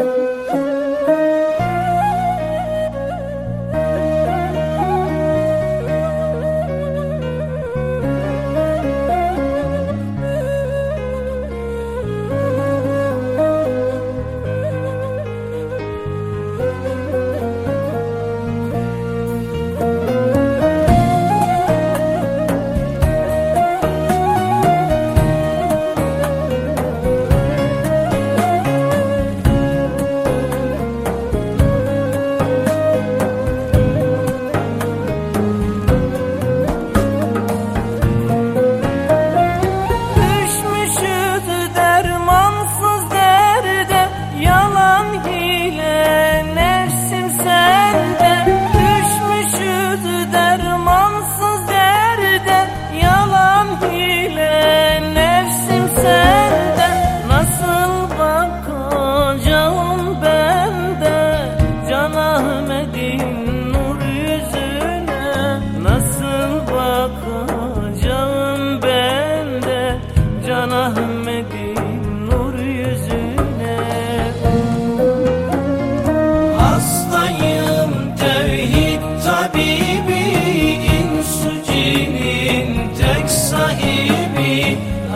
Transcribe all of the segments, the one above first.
Música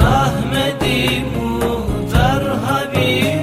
Ahmedi muhtar habibi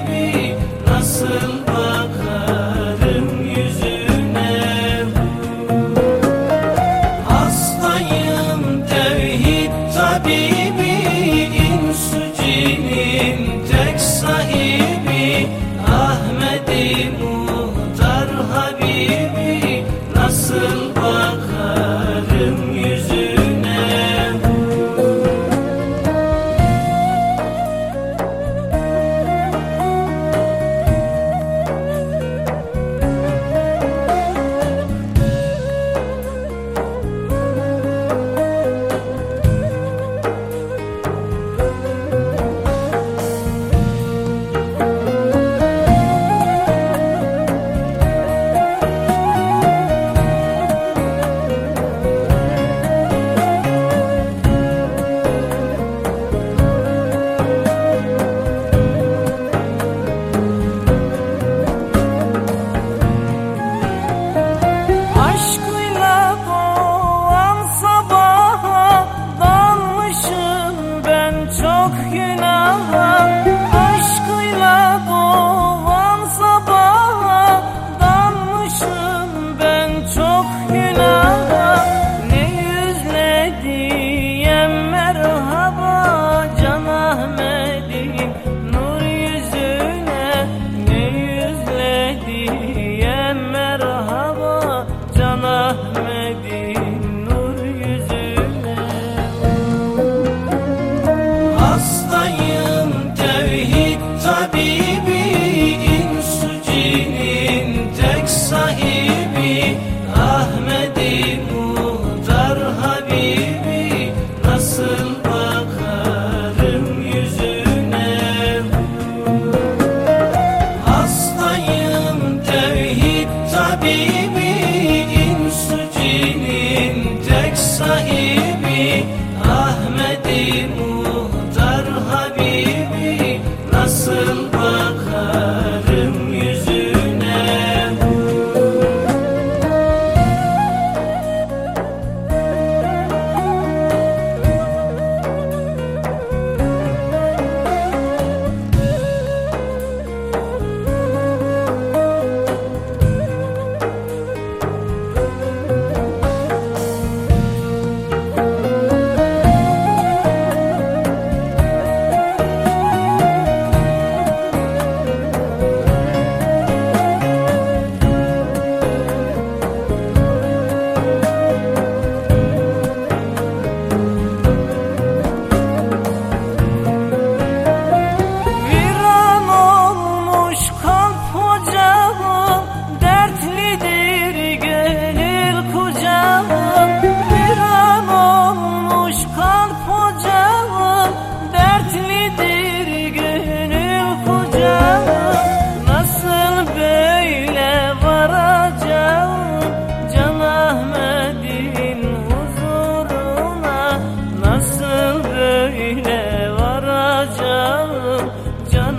Allah'ım ocağım dertlidir gönül kucağım Bir an olmuş kalp ocağım dertlidir gönül kucağım Nasıl böyle varacağım Can huzuruna Nasıl böyle varacağım Can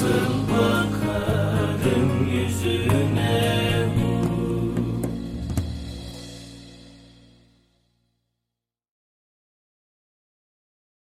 sebuah